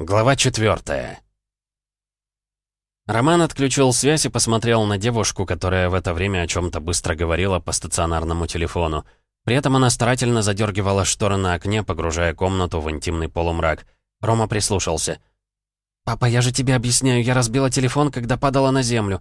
Глава четвертая. Роман отключил связь и посмотрел на девушку, которая в это время о чем-то быстро говорила по стационарному телефону. При этом она старательно задергивала шторы на окне, погружая комнату в интимный полумрак. Рома прислушался. «Папа, я же тебе объясняю, я разбила телефон, когда падала на землю».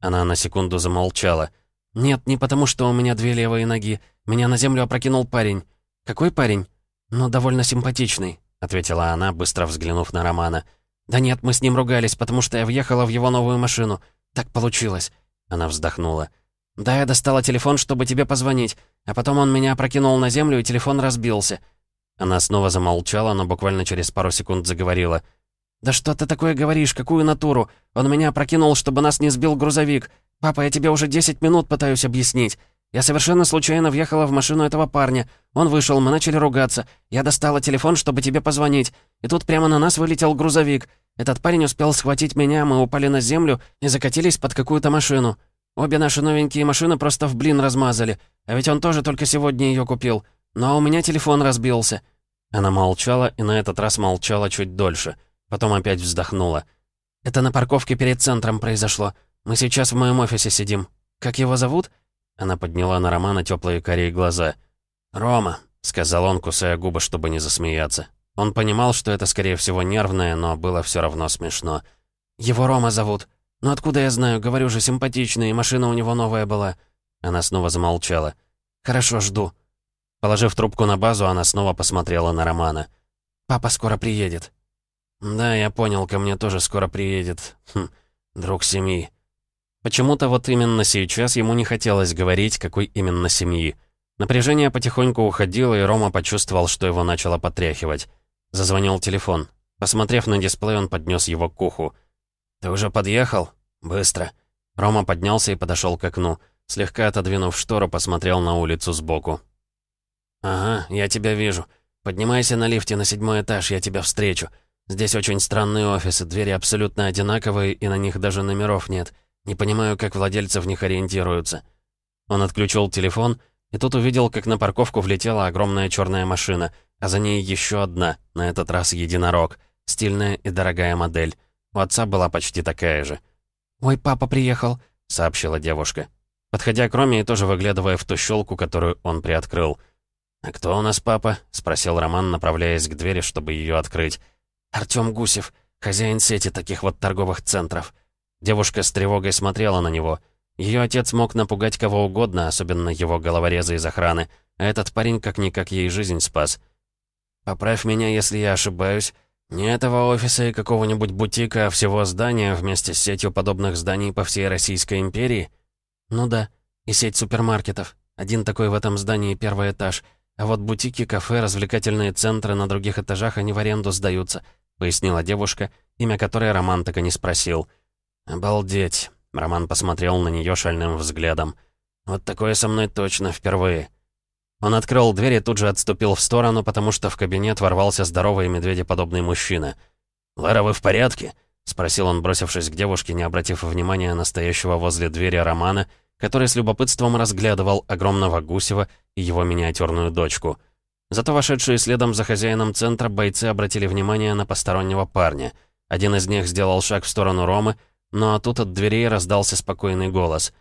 Она на секунду замолчала. «Нет, не потому, что у меня две левые ноги. Меня на землю опрокинул парень». «Какой парень?» «Ну, довольно симпатичный. — ответила она, быстро взглянув на Романа. «Да нет, мы с ним ругались, потому что я въехала в его новую машину. Так получилось». Она вздохнула. «Да, я достала телефон, чтобы тебе позвонить, а потом он меня опрокинул на землю, и телефон разбился». Она снова замолчала, но буквально через пару секунд заговорила. «Да что ты такое говоришь? Какую натуру? Он меня опрокинул, чтобы нас не сбил грузовик. Папа, я тебе уже 10 минут пытаюсь объяснить. Я совершенно случайно въехала в машину этого парня. Он вышел, мы начали ругаться. Я достала телефон, чтобы тебе позвонить. И тут прямо на нас вылетел грузовик. Этот парень успел схватить меня, мы упали на землю и закатились под какую-то машину. Обе наши новенькие машины просто в блин размазали. А ведь он тоже только сегодня ее купил. Но у меня телефон разбился». Она молчала и на этот раз молчала чуть дольше. Потом опять вздохнула. «Это на парковке перед центром произошло. Мы сейчас в моем офисе сидим. Как его зовут?» Она подняла на Романа теплые корей глаза. «Рома», — сказал он, кусая губы, чтобы не засмеяться. Он понимал, что это, скорее всего, нервное, но было все равно смешно. «Его Рома зовут. Ну откуда я знаю? Говорю же, симпатичный, и машина у него новая была». Она снова замолчала. «Хорошо, жду». Положив трубку на базу, она снова посмотрела на Романа. «Папа скоро приедет». «Да, я понял, ко мне тоже скоро приедет. Хм, друг семьи». Почему-то вот именно сейчас ему не хотелось говорить, какой именно семьи. Напряжение потихоньку уходило, и Рома почувствовал, что его начало потряхивать. Зазвонил телефон. Посмотрев на дисплей, он поднес его к уху. «Ты уже подъехал? Быстро». Рома поднялся и подошел к окну. Слегка отодвинув штору, посмотрел на улицу сбоку. «Ага, я тебя вижу. Поднимайся на лифте на седьмой этаж, я тебя встречу. Здесь очень странные офисы, двери абсолютно одинаковые, и на них даже номеров нет». Не понимаю, как владельцы в них ориентируются. Он отключил телефон и тут увидел, как на парковку влетела огромная черная машина, а за ней еще одна, на этот раз единорог. Стильная и дорогая модель. У отца была почти такая же. «Ой, папа приехал», — сообщила девушка. Подходя к Роме и тоже выглядывая в ту щелку, которую он приоткрыл. «А кто у нас папа?» — спросил Роман, направляясь к двери, чтобы ее открыть. «Артём Гусев, хозяин сети таких вот торговых центров». Девушка с тревогой смотрела на него. Ее отец мог напугать кого угодно, особенно его головорезы из охраны, а этот парень как-никак ей жизнь спас. «Поправь меня, если я ошибаюсь. Не этого офиса и какого-нибудь бутика, а всего здания вместе с сетью подобных зданий по всей Российской империи?» «Ну да, и сеть супермаркетов. Один такой в этом здании первый этаж. А вот бутики, кафе, развлекательные центры на других этажах они в аренду сдаются», — пояснила девушка, имя которой Роман так и не спросил. «Обалдеть!» — Роман посмотрел на нее шальным взглядом. «Вот такое со мной точно впервые». Он открыл дверь и тут же отступил в сторону, потому что в кабинет ворвался здоровый медведеподобный мужчина. «Лара, вы в порядке?» — спросил он, бросившись к девушке, не обратив внимания на стоящего возле двери Романа, который с любопытством разглядывал огромного Гусева и его миниатюрную дочку. Зато вошедшие следом за хозяином центра бойцы обратили внимание на постороннего парня. Один из них сделал шаг в сторону Ромы, но тут от дверей раздался спокойный голос.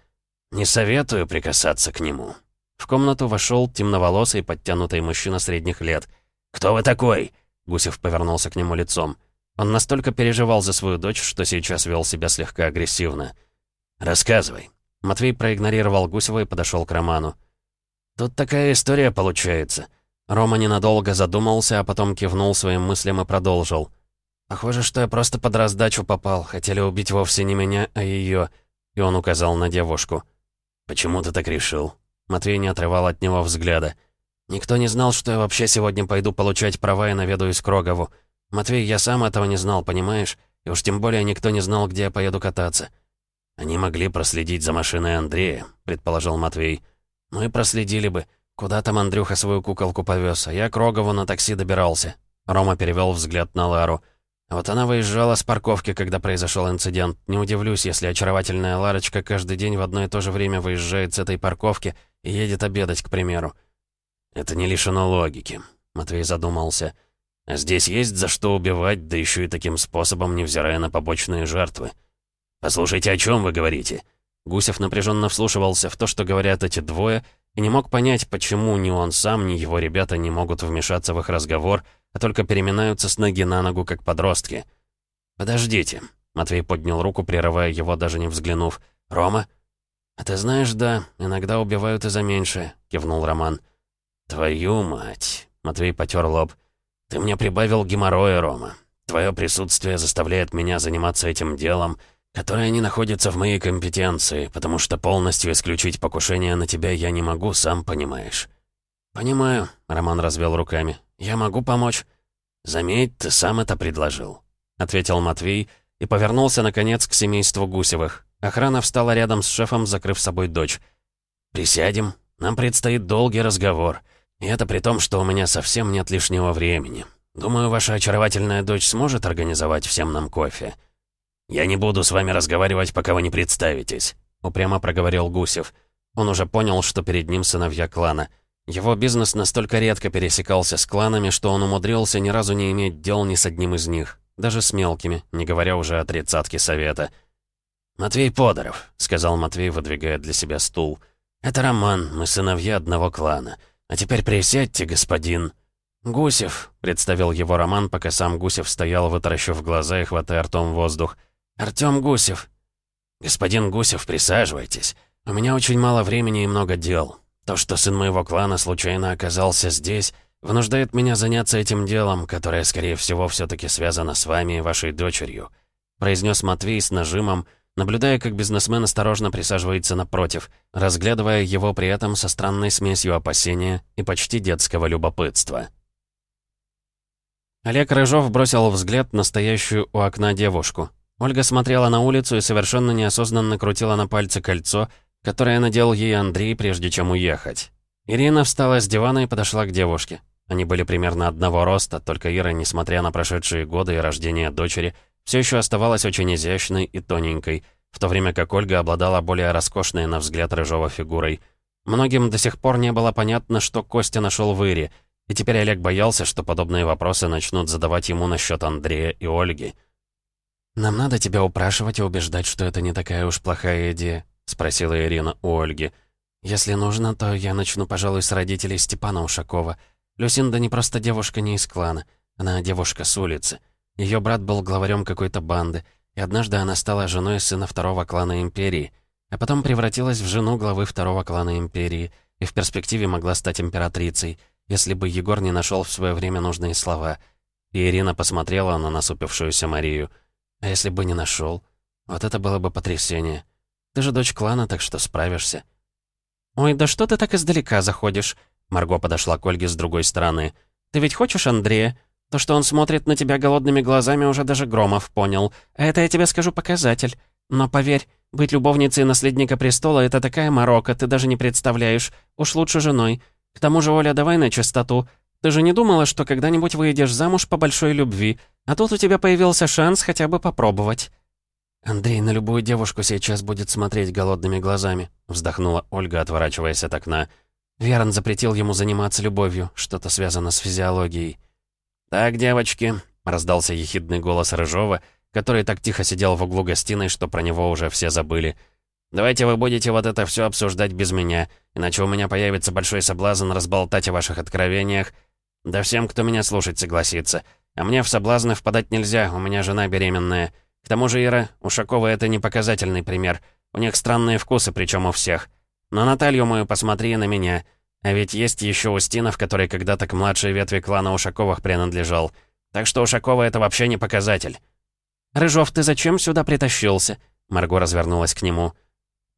«Не советую прикасаться к нему». В комнату вошел темноволосый, подтянутый мужчина средних лет. «Кто вы такой?» Гусев повернулся к нему лицом. Он настолько переживал за свою дочь, что сейчас вел себя слегка агрессивно. «Рассказывай». Матвей проигнорировал Гусева и подошел к Роману. «Тут такая история получается». Рома ненадолго задумался, а потом кивнул своим мыслям и продолжил. «Похоже, что я просто под раздачу попал. Хотели убить вовсе не меня, а ее. И он указал на девушку. «Почему ты так решил?» Матвей не отрывал от него взгляда. «Никто не знал, что я вообще сегодня пойду получать права и наведаюсь к Рогову. Матвей, я сам этого не знал, понимаешь? И уж тем более никто не знал, где я поеду кататься». «Они могли проследить за машиной Андрея», — предположил Матвей. «Ну и проследили бы. Куда там Андрюха свою куколку повез, а я к Рогову на такси добирался». Рома перевел взгляд на Лару. Вот она выезжала с парковки, когда произошел инцидент. Не удивлюсь, если очаровательная Ларочка каждый день в одно и то же время выезжает с этой парковки и едет обедать, к примеру. «Это не лишено логики», — Матвей задумался. А здесь есть за что убивать, да еще и таким способом, невзирая на побочные жертвы. «Послушайте, о чем вы говорите?» Гусев напряженно вслушивался в то, что говорят эти двое, и не мог понять, почему ни он сам, ни его ребята не могут вмешаться в их разговор, а только переминаются с ноги на ногу, как подростки. «Подождите», — Матвей поднял руку, прерывая его, даже не взглянув. «Рома?» «А ты знаешь, да, иногда убивают и за меньшее», — кивнул Роман. «Твою мать!» — Матвей потер лоб. «Ты мне прибавил геморроя, Рома. Твое присутствие заставляет меня заниматься этим делом, которое не находится в моей компетенции, потому что полностью исключить покушение на тебя я не могу, сам понимаешь». «Понимаю», — Роман развел руками. «Я могу помочь». «Заметь, ты сам это предложил», — ответил Матвей и повернулся, наконец, к семейству Гусевых. Охрана встала рядом с шефом, закрыв собой дочь. «Присядем. Нам предстоит долгий разговор. И это при том, что у меня совсем нет лишнего времени. Думаю, ваша очаровательная дочь сможет организовать всем нам кофе». «Я не буду с вами разговаривать, пока вы не представитесь», — упрямо проговорил Гусев. Он уже понял, что перед ним сыновья клана. Его бизнес настолько редко пересекался с кланами, что он умудрился ни разу не иметь дел ни с одним из них. Даже с мелкими, не говоря уже о тридцатке совета. «Матвей Подоров», — сказал Матвей, выдвигая для себя стул. «Это Роман, мы сыновья одного клана. А теперь присядьте, господин». «Гусев», — представил его Роман, пока сам Гусев стоял, вытаращив глаза и хватая ртом воздух. «Артём Гусев». «Господин Гусев, присаживайтесь. У меня очень мало времени и много дел. То, что сын моего клана случайно оказался здесь, вынуждает меня заняться этим делом, которое, скорее всего, все таки связано с вами и вашей дочерью», — произнес Матвей с нажимом, — наблюдая, как бизнесмен осторожно присаживается напротив, разглядывая его при этом со странной смесью опасения и почти детского любопытства. Олег Рыжов бросил взгляд на стоящую у окна девушку. Ольга смотрела на улицу и совершенно неосознанно крутила на пальце кольцо, которое надел ей Андрей, прежде чем уехать. Ирина встала с дивана и подошла к девушке. Они были примерно одного роста, только Ира, несмотря на прошедшие годы и рождение дочери, все еще оставалась очень изящной и тоненькой, в то время как Ольга обладала более роскошной, на взгляд, рыжого фигурой. Многим до сих пор не было понятно, что Костя нашел в Ире, и теперь Олег боялся, что подобные вопросы начнут задавать ему насчет Андрея и Ольги. «Нам надо тебя упрашивать и убеждать, что это не такая уж плохая идея», — спросила Ирина у Ольги. «Если нужно, то я начну, пожалуй, с родителей Степана Ушакова. Люсинда не просто девушка не из клана, она девушка с улицы. Ее брат был главарем какой-то банды, и однажды она стала женой сына второго клана Империи, а потом превратилась в жену главы второго клана Империи и в перспективе могла стать императрицей, если бы Егор не нашел в свое время нужные слова. И Ирина посмотрела на насупившуюся Марию. А если бы не нашел? Вот это было бы потрясение. Ты же дочь клана, так что справишься. «Ой, да что ты так издалека заходишь?» Марго подошла к Ольге с другой стороны. «Ты ведь хочешь Андрея? То, что он смотрит на тебя голодными глазами, уже даже Громов понял. А это, я тебе скажу, показатель. Но поверь, быть любовницей наследника престола — это такая морока, ты даже не представляешь. Уж лучше женой. К тому же, Оля, давай на чистоту. Ты же не думала, что когда-нибудь выйдешь замуж по большой любви, а тут у тебя появился шанс хотя бы попробовать». «Андрей на любую девушку сейчас будет смотреть голодными глазами», — вздохнула Ольга, отворачиваясь от окна. Верон запретил ему заниматься любовью, что-то связано с физиологией. «Так, девочки», — раздался ехидный голос Рыжова, который так тихо сидел в углу гостиной, что про него уже все забыли. «Давайте вы будете вот это все обсуждать без меня, иначе у меня появится большой соблазн разболтать о ваших откровениях. Да всем, кто меня слушать согласится. А мне в соблазны впадать нельзя, у меня жена беременная. К тому же, Ира, Ушакова это не показательный пример. У них странные вкусы, причем у всех. Но Наталью мою посмотри на меня. А ведь есть еще Устинов, который когда-то к младшей ветви клана Ушаковых принадлежал. Так что Ушакова это вообще не показатель. «Рыжов, ты зачем сюда притащился?» Марго развернулась к нему.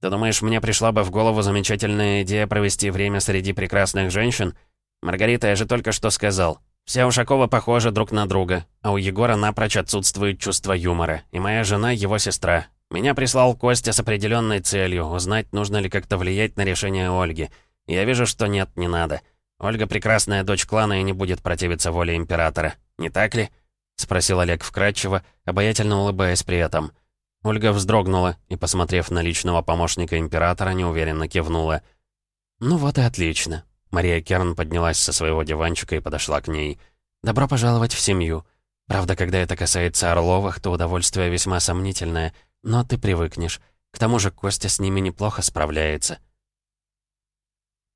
«Ты думаешь, мне пришла бы в голову замечательная идея провести время среди прекрасных женщин? Маргарита, я же только что сказал. Все Ушакова похожи друг на друга, а у Егора напрочь отсутствует чувство юмора. И моя жена — его сестра. Меня прислал Костя с определенной целью, узнать, нужно ли как-то влиять на решение Ольги». Я вижу, что нет, не надо. Ольга прекрасная дочь клана и не будет противиться воле императора. Не так ли?» — спросил Олег вкратчиво, обаятельно улыбаясь при этом. Ольга вздрогнула и, посмотрев на личного помощника императора, неуверенно кивнула. «Ну вот и отлично». Мария Керн поднялась со своего диванчика и подошла к ней. «Добро пожаловать в семью. Правда, когда это касается Орловых, то удовольствие весьма сомнительное, но ты привыкнешь. К тому же Костя с ними неплохо справляется».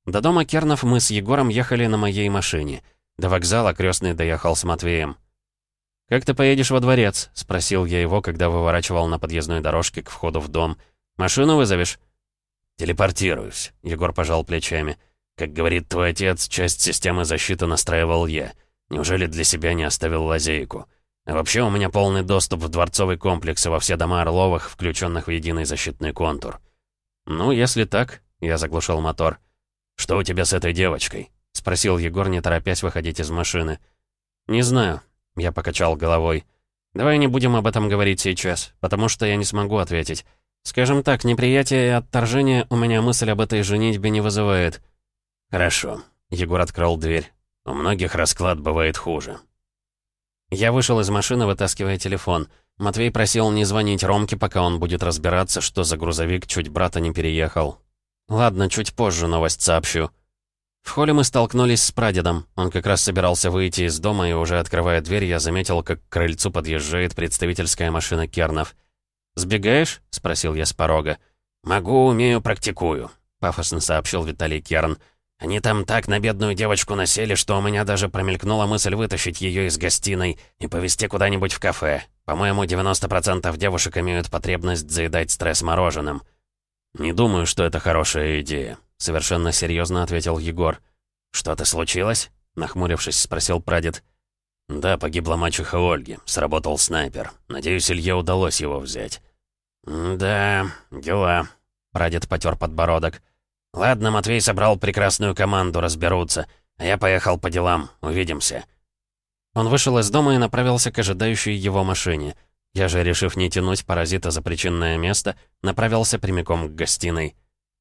До дома Кернов мы с Егором ехали на моей машине. До вокзала крестный доехал с Матвеем. «Как ты поедешь во дворец?» — спросил я его, когда выворачивал на подъездной дорожке к входу в дом. «Машину вызовешь?» «Телепортируюсь», — Егор пожал плечами. «Как говорит твой отец, часть системы защиты настраивал я. Неужели для себя не оставил лазейку? А вообще у меня полный доступ в дворцовый комплекс и во все дома Орловых, включенных в единый защитный контур». «Ну, если так», — я заглушил мотор. «Что у тебя с этой девочкой?» — спросил Егор, не торопясь выходить из машины. «Не знаю», — я покачал головой. «Давай не будем об этом говорить сейчас, потому что я не смогу ответить. Скажем так, неприятие и отторжение у меня мысль об этой женитьбе не вызывает». «Хорошо», — Егор открыл дверь. «У многих расклад бывает хуже». Я вышел из машины, вытаскивая телефон. Матвей просил не звонить Ромке, пока он будет разбираться, что за грузовик чуть брата не переехал. Ладно, чуть позже новость сообщу. В холле мы столкнулись с прадедом. Он как раз собирался выйти из дома, и уже открывая дверь, я заметил, как к крыльцу подъезжает представительская машина Кернов. «Сбегаешь?» — спросил я с порога. «Могу, умею, практикую», — пафосно сообщил Виталий Керн. «Они там так на бедную девочку насели, что у меня даже промелькнула мысль вытащить ее из гостиной и повезти куда-нибудь в кафе. По-моему, 90% девушек имеют потребность заедать стресс мороженым». «Не думаю, что это хорошая идея», Совершенно серьезно ответил Егор. «Что-то случилось?» Нахмурившись, спросил прадед. «Да, погибла мачеха Ольги. Сработал снайпер. Надеюсь, Илье удалось его взять». «Да, дела». Прадед потер подбородок. «Ладно, Матвей собрал прекрасную команду, разберутся. А я поехал по делам. Увидимся». Он вышел из дома и направился к ожидающей его машине. Я же, решив не тянуть паразита за причинное место, направился прямиком к гостиной.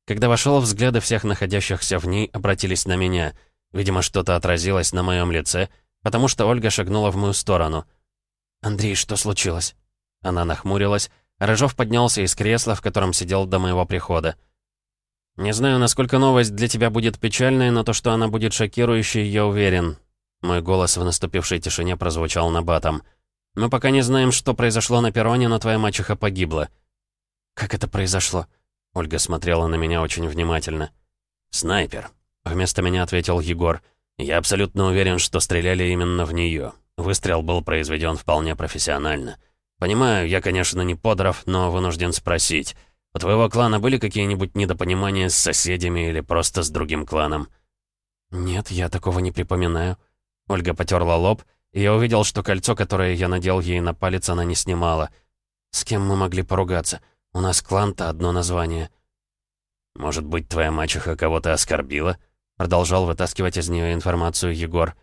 Когда вошел, взгляды всех находящихся в ней обратились на меня. Видимо, что-то отразилось на моем лице, потому что Ольга шагнула в мою сторону. «Андрей, что случилось?» Она нахмурилась, а Рыжов поднялся из кресла, в котором сидел до моего прихода. «Не знаю, насколько новость для тебя будет печальной, но то, что она будет шокирующей, я уверен». Мой голос в наступившей тишине прозвучал на батом. «Мы пока не знаем, что произошло на перроне, но твоя мачеха погибла». «Как это произошло?» Ольга смотрела на меня очень внимательно. «Снайпер», — вместо меня ответил Егор. «Я абсолютно уверен, что стреляли именно в нее. Выстрел был произведен вполне профессионально. Понимаю, я, конечно, не Подров, но вынужден спросить. У твоего клана были какие-нибудь недопонимания с соседями или просто с другим кланом?» «Нет, я такого не припоминаю». Ольга потерла лоб, и я увидел, что кольцо, которое я надел ей на палец, она не снимала. «С кем мы могли поругаться?» У нас клан-то одно название». «Может быть, твоя мачеха кого-то оскорбила?» Продолжал вытаскивать из нее информацию Егор.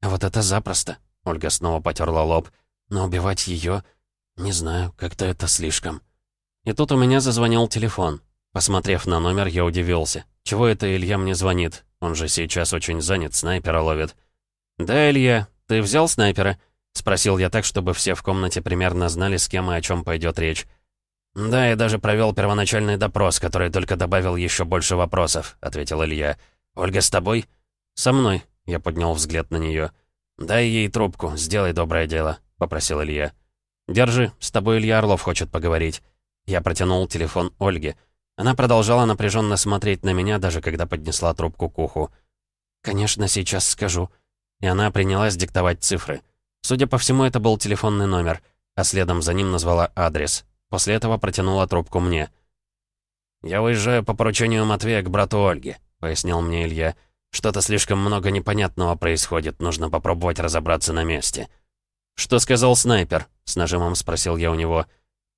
«А вот это запросто», — Ольга снова потерла лоб. «Но убивать ее, Не знаю, как-то это слишком». И тут у меня зазвонил телефон. Посмотрев на номер, я удивился. Чего это Илья мне звонит? Он же сейчас очень занят, снайпера ловит. «Да, Илья, ты взял снайпера?» — спросил я так, чтобы все в комнате примерно знали, с кем и о чем пойдет речь. «Да, я даже провел первоначальный допрос, который только добавил еще больше вопросов», — ответил Илья. «Ольга с тобой?» «Со мной», — я поднял взгляд на нее. «Дай ей трубку, сделай доброе дело», — попросил Илья. «Держи, с тобой Илья Орлов хочет поговорить». Я протянул телефон Ольге. Она продолжала напряженно смотреть на меня, даже когда поднесла трубку к уху. «Конечно, сейчас скажу». И она принялась диктовать цифры. Судя по всему, это был телефонный номер, а следом за ним назвала адрес. После этого протянула трубку мне. «Я уезжаю по поручению Матвея к брату Ольги», — пояснил мне Илья. «Что-то слишком много непонятного происходит, нужно попробовать разобраться на месте». «Что сказал снайпер?» — с нажимом спросил я у него.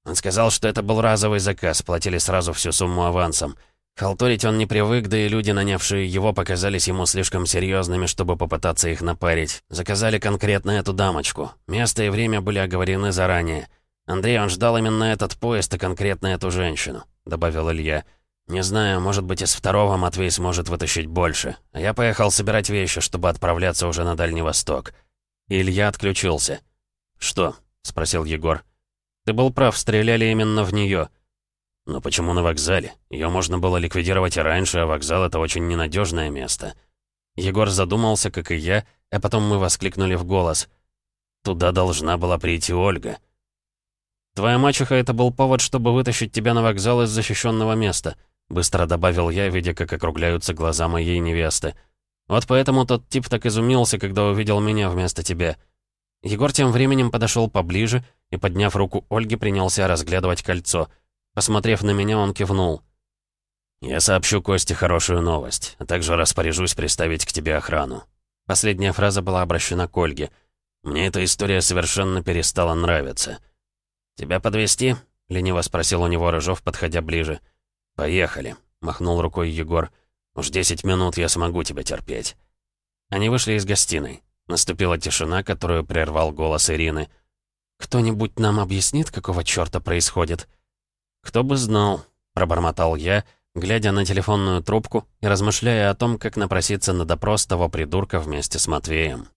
Он сказал, что это был разовый заказ, платили сразу всю сумму авансом. Халтурить он не привык, да и люди, нанявшие его, показались ему слишком серьезными, чтобы попытаться их напарить. Заказали конкретно эту дамочку. Место и время были оговорены заранее. «Андрей, он ждал именно этот поезд и конкретно эту женщину», — добавил Илья. «Не знаю, может быть, из второго Матвей сможет вытащить больше. А я поехал собирать вещи, чтобы отправляться уже на Дальний Восток». Илья отключился. «Что?» — спросил Егор. «Ты был прав, стреляли именно в нее. «Но почему на вокзале? Ее можно было ликвидировать и раньше, а вокзал — это очень ненадежное место». Егор задумался, как и я, а потом мы воскликнули в голос. «Туда должна была прийти Ольга». «Твоя мачеха — это был повод, чтобы вытащить тебя на вокзал из защищенного места», быстро добавил я, видя, как округляются глаза моей невесты. «Вот поэтому тот тип так изумился, когда увидел меня вместо тебя». Егор тем временем подошел поближе и, подняв руку Ольги, принялся разглядывать кольцо. Посмотрев на меня, он кивнул. «Я сообщу Косте хорошую новость, а также распоряжусь приставить к тебе охрану». Последняя фраза была обращена к Ольге. «Мне эта история совершенно перестала нравиться». «Тебя подвести? лениво спросил у него Рыжов, подходя ближе. «Поехали», — махнул рукой Егор. «Уж десять минут я смогу тебя терпеть». Они вышли из гостиной. Наступила тишина, которую прервал голос Ирины. «Кто-нибудь нам объяснит, какого чёрта происходит?» «Кто бы знал», — пробормотал я, — глядя на телефонную трубку и размышляя о том, как напроситься на допрос того придурка вместе с Матвеем.